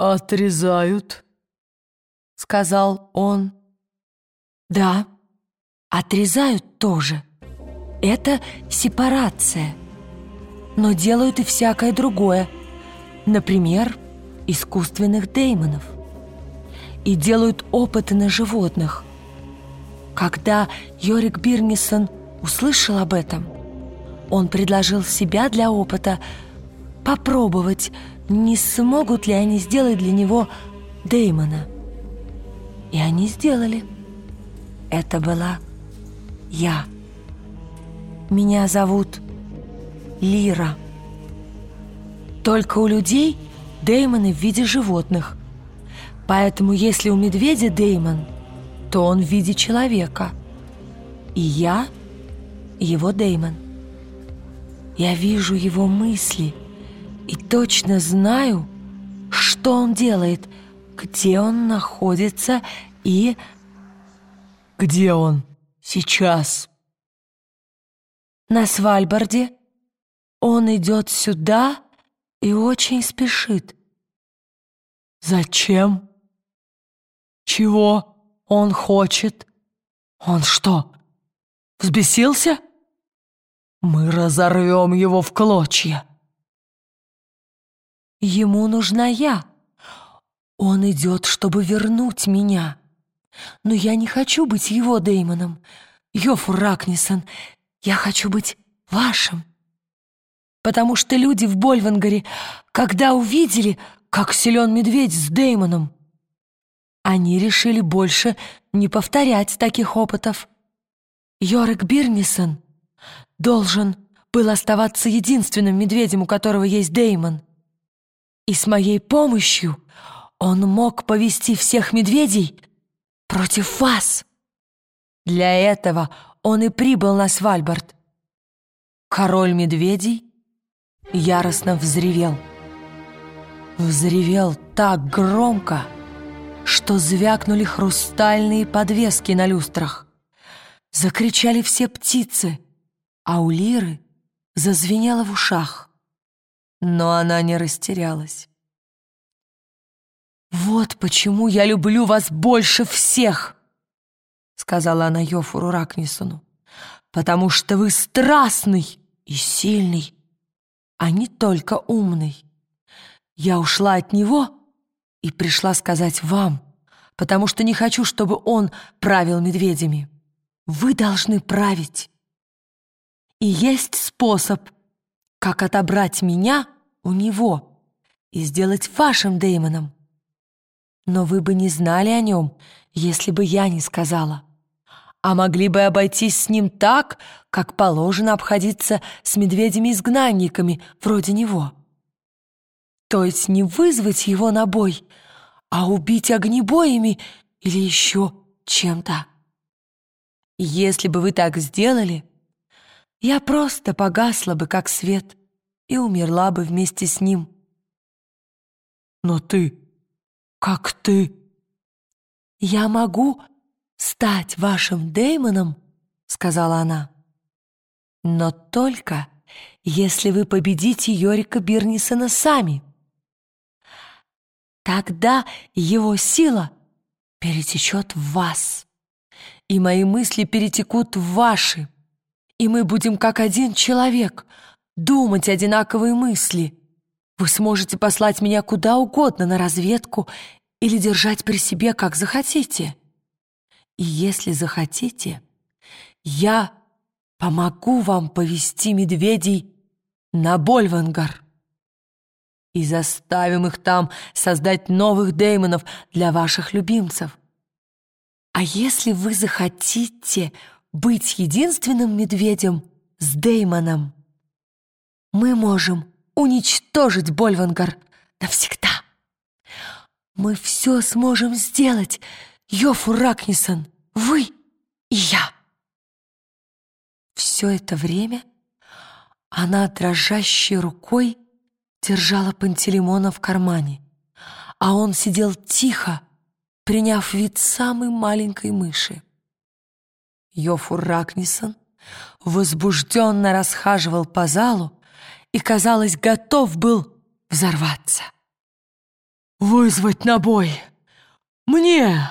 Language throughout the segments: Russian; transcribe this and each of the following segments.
отрезают?» — сказал он. «Да, отрезают тоже. Это сепарация. Но делают и всякое другое. Например, искусственных деймонов. И делают опыты на животных. Когда Йорик Бирнисон услышал об этом, он предложил себя для опыта попробовать, не смогут ли они сделать для него Деймона. И они сделали. Это была я. Меня зовут Лира. Только у людей Деймоны в виде животных. Поэтому если у медведя Деймон, то он в виде человека. И я его Деймон. Я вижу его мысли и точно знаю, что он делает, где он находится и... Где он сейчас? На Свальбарде. Он идет сюда и очень спешит. Зачем? Чего он хочет? Он что, взбесился? Мы разорвем его в клочья. Ему нужна я. Он идет, чтобы вернуть меня. Но я не хочу быть его Деймоном. Йофур Ракнисон, я хочу быть вашим. Потому что люди в Больвангаре, когда увидели, как силен медведь с Деймоном, они решили больше не повторять таких опытов. Йорик Бирнисон должен был оставаться единственным медведем, у которого есть Деймон. И с моей помощью он мог повести всех медведей против вас. Для этого он и прибыл на Свальбард. Король медведей яростно взревел. Взревел так громко, что звякнули хрустальные подвески на люстрах. Закричали все птицы — а у Лиры зазвенело в ушах. Но она не растерялась. «Вот почему я люблю вас больше всех!» сказала она Йофуру Ракнисону. «Потому что вы страстный и сильный, а не только умный. Я ушла от него и пришла сказать вам, потому что не хочу, чтобы он правил медведями. Вы должны править. И есть способ, как отобрать меня у него и сделать вашим Дэймоном. Но вы бы не знали о нем, если бы я не сказала. А могли бы обойтись с ним так, как положено обходиться с медведями-изгнанниками вроде него. То есть не вызвать его на бой, а убить огнебоями или еще чем-то. Если бы вы так сделали, я просто погасла бы, как свет, и умерла бы вместе с ним. Но ты, как ты? Я могу стать вашим Деймоном, сказала она. Но только если вы победите Йорика Бирнисона сами. Тогда его сила перетечет в вас, и мои мысли перетекут в ваши и мы будем как один человек, думать одинаковые мысли. Вы сможете послать меня куда угодно на разведку или держать при себе, как захотите. И если захотите, я помогу вам повести медведей на Больвангар и заставим их там создать новых деймонов для ваших любимцев. А если вы захотите быть единственным медведем с Деймоном. Мы можем уничтожить Больвангар навсегда. Мы все сможем сделать, Йофу Ракнисон, вы и я. Все это время она дрожащей рукой держала Пантелеймона в кармане, а он сидел тихо, приняв вид самой маленькой мыши. Йофур Ракнисон возбужденно расхаживал по залу и, казалось, готов был взорваться. вызвать на бой. Мне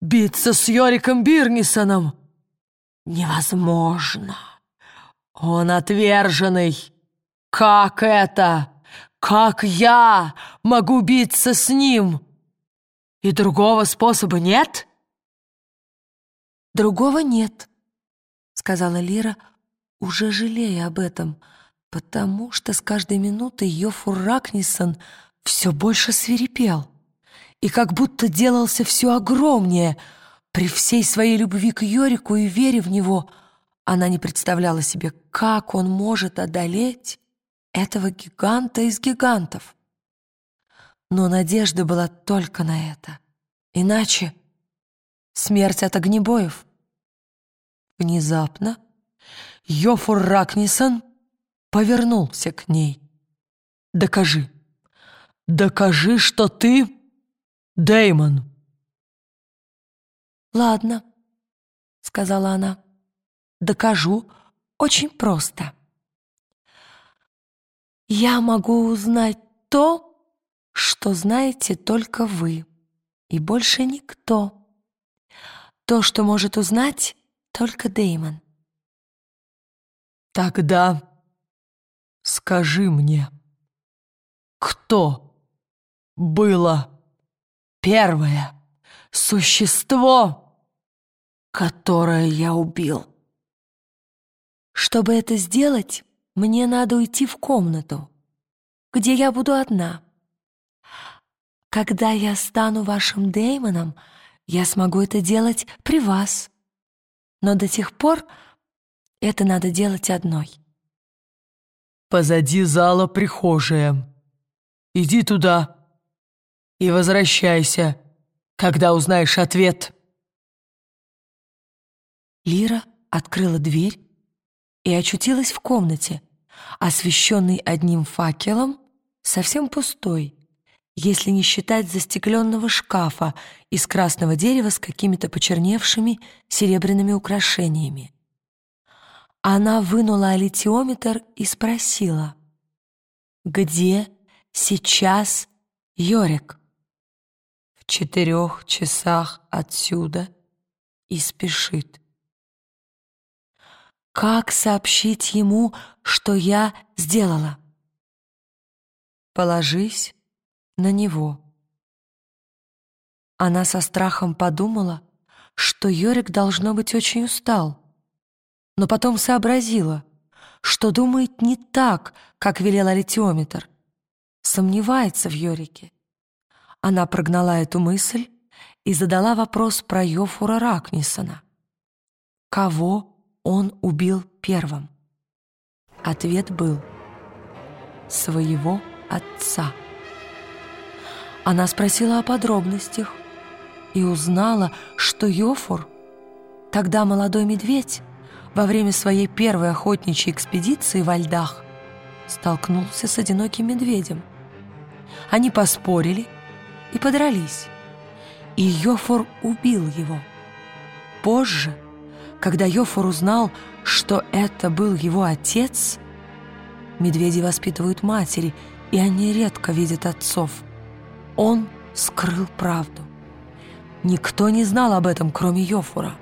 биться с Йориком Бирнисоном невозможно. Он отверженный. Как это? Как я могу биться с ним? И другого способа нет? Другого нет, сказала Лира, уже жалея об этом, потому что с каждой минутой Йофур Ракнисон все больше свирепел и как будто делался все огромнее. При всей своей любви к Йорику и вере в него она не представляла себе, как он может одолеть этого гиганта из гигантов. Но надежда была только на это. Иначе смерть от огнебоев. Внезапно Йофур Ракнисон повернулся к ней. «Докажи, докажи, что ты Дэймон!» «Ладно», — сказала она, — «докажу очень просто. Я могу узнать то, что знаете только вы, и больше никто. То, что может узнать только Дэймон». «Тогда скажи мне, кто было первое существо, которое я убил. Чтобы это сделать, мне надо уйти в комнату, где я буду одна. Когда я стану вашим Деймоном, я смогу это делать при вас. Но до тех пор это надо делать одной. Позади зала прихожая. Иди туда и возвращайся, когда узнаешь ответ». Лира открыла дверь и очутилась в комнате, освещенной одним факелом, совсем пустой, если не считать застекленного шкафа из красного дерева с какими-то почерневшими серебряными украшениями. Она вынула алитиометр и спросила, «Где сейчас Йорик?» четырех часах отсюда и спешит. Как сообщить ему, что я сделала? Положись на него. Она со страхом подумала, что Йорик должно быть очень устал, но потом сообразила, что думает не так, как велел алитиометр, сомневается в Йорике. Она прогнала эту мысль и задала вопрос про Йофура Ракнисона. Кого он убил первым? Ответ был «Своего отца». Она спросила о подробностях и узнала, что Йофур, тогда молодой медведь, во время своей первой охотничьей экспедиции во льдах столкнулся с одиноким медведем. Они поспорили — и подрались. И Йофор убил его. Позже, когда Йофор узнал, что это был его отец, медведи воспитывают матери, и они редко видят отцов. Он скрыл правду. Никто не знал об этом, кроме Йофура.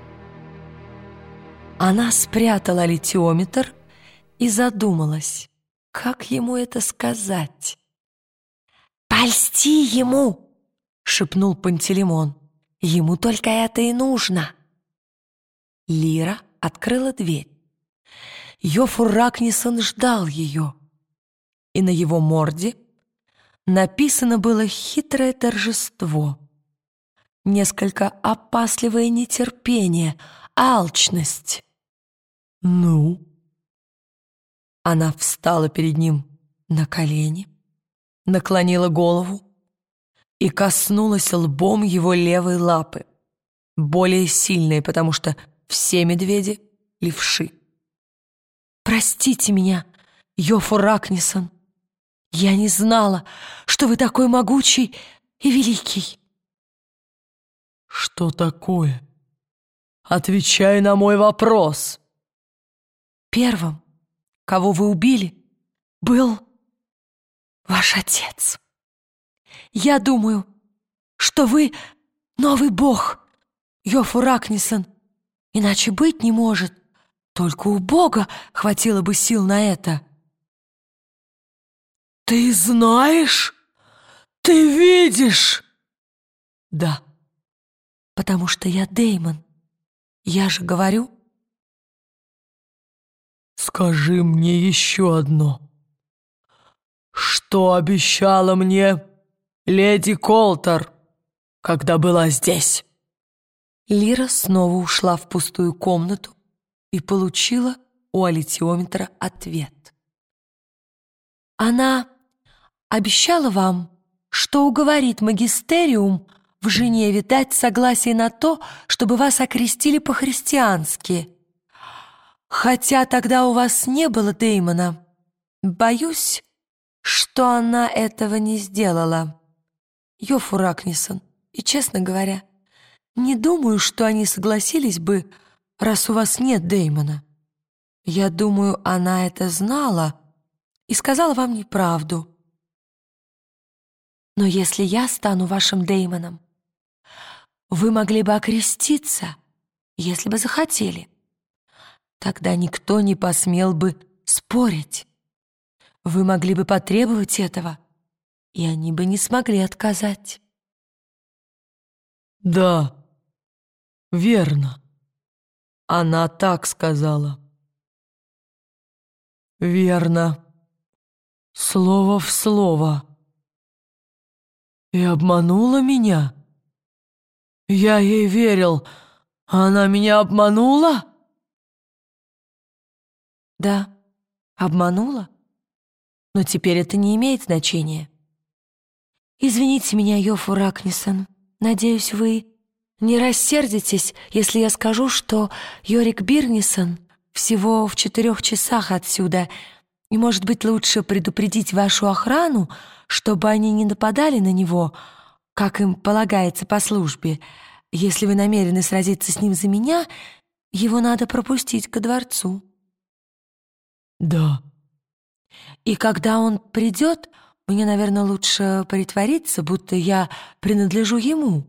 Она спрятала литиометр и задумалась, как ему это сказать. «Польсти ему!» шепнул Пантелеймон. «Ему только это и нужно!» Лира открыла дверь. Йофур Ракнисон ждал ее, и на его морде написано было хитрое торжество, несколько опасливое нетерпение, алчность. «Ну?» Она встала перед ним на колени, наклонила голову, и коснулась лбом его левой лапы, более сильной, потому что все медведи — левши. «Простите меня, Йофу Ракнисон, я не знала, что вы такой могучий и великий». «Что такое? Отвечай на мой вопрос». «Первым, кого вы убили, был ваш отец». Я думаю, что вы новый бог, Йофу Ракнисон. Иначе быть не может. Только у бога хватило бы сил на это. «Ты знаешь? Ты видишь?» «Да, потому что я Деймон. Я же говорю...» «Скажи мне еще одно. Что обещала мне леди Колтер, когда была здесь?» Лира снова ушла в пустую комнату и получила у аллитиометра ответ. Она обещала вам, что уговорит магистериум в Женеве дать согласие на то, чтобы вас окрестили по-христиански. Хотя тогда у вас не было Деймона. Боюсь, что она этого не сделала. Йофу Ракнисон. И, честно говоря, не думаю, что они согласились бы, раз у вас нет Деймона. Я думаю, она это знала и сказала вам неправду. Но если я стану вашим Деймоном, вы могли бы окреститься, если бы захотели. Тогда никто не посмел бы спорить. Вы могли бы потребовать этого, и они бы не смогли отказать. Да, верно. Она так сказала. Верно. Слово в слово. И обманула меня? Я ей верил. Она меня обманула? Да, обманула. Но теперь это не имеет значения. Извините меня, Йофу Ракнисон. Надеюсь, вы не рассердитесь, если я скажу, что Йорик Бирнисон всего в четырех часах отсюда, и, может быть, лучше предупредить вашу охрану, чтобы они не нападали на него, как им полагается по службе. Если вы намерены сразиться с ним за меня, его надо пропустить ко дворцу». «Да». «И когда он придет, мне, наверное, лучше притвориться, будто я принадлежу ему,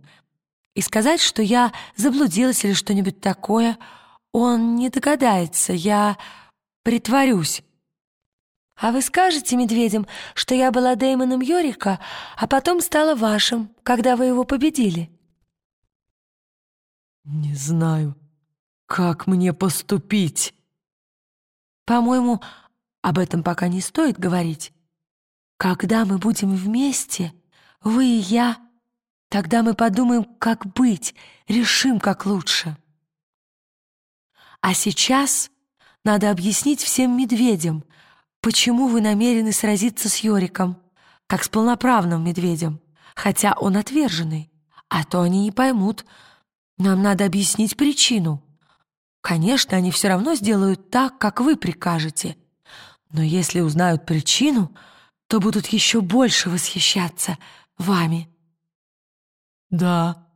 и сказать, что я заблудилась или что-нибудь такое. Он не догадается, я притворюсь». А вы скажете медведям, что я была Дэймоном Йорика, а потом стала вашим, когда вы его победили?» «Не знаю, как мне поступить?» «По-моему, об этом пока не стоит говорить. Когда мы будем вместе, вы и я, тогда мы подумаем, как быть, решим, как лучше. А сейчас надо объяснить всем медведям — Почему вы намерены сразиться с Йориком, как с полноправным медведем, хотя он отверженный? А то они не поймут. Нам надо объяснить причину. Конечно, они все равно сделают так, как вы прикажете. Но если узнают причину, то будут еще больше восхищаться вами. Да.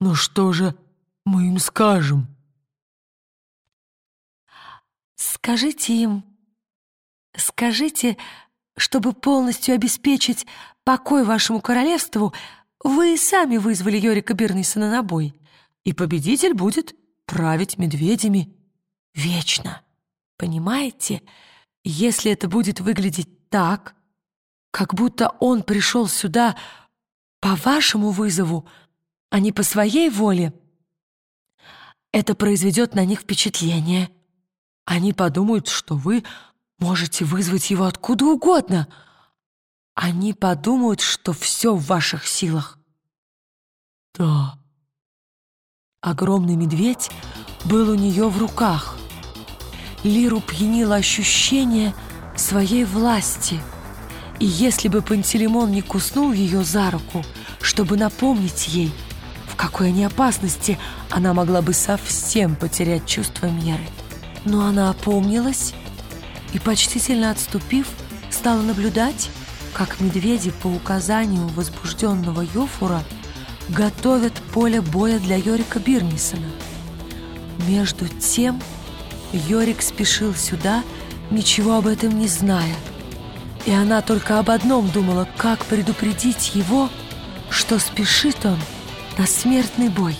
Но что же мы им скажем? Скажите им, Скажите, чтобы полностью обеспечить покой вашему королевству, вы сами вызвали Йорика Бирнисона на бой, и победитель будет править медведями вечно. Понимаете, если это будет выглядеть так, как будто он пришел сюда по вашему вызову, а не по своей воле, это произведет на них впечатление. Они подумают, что вы Можете вызвать его откуда угодно. Они подумают, что все в ваших силах. Да. Огромный медведь был у нее в руках. Лиру пьянило ощущение своей власти. И если бы Пантелеймон не куснул ее за руку, чтобы напомнить ей, в какой они опасности, она могла бы совсем потерять чувство меры. Но она опомнилась и, почтительно отступив, стала наблюдать, как медведи по указанию возбужденного Йофура готовят поле боя для Йорика Бирнисона. Между тем Йорик спешил сюда, ничего об этом не зная. И она только об одном думала, как предупредить его, что спешит он на смертный бой.